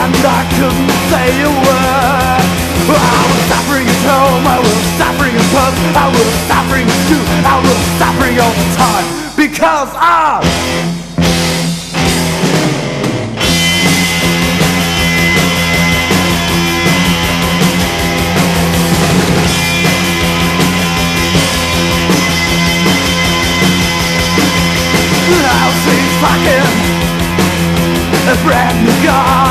and I couldn't say a word. I was suffering at home, I was suffering at pubs, I was suffering at school, I was suffering all the time because I. How's these fucking a brand new guy?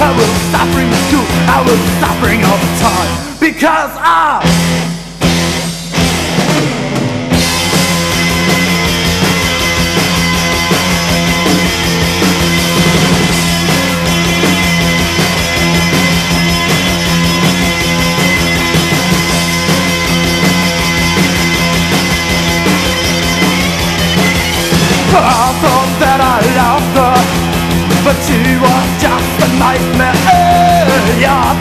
I was suffering at school, I was suffering all the time because I. I thought that I loved her, but she was just meist mehr Öl, ja,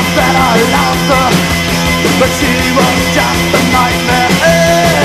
I thought that I loved her, but she was just a nightmare. Hey,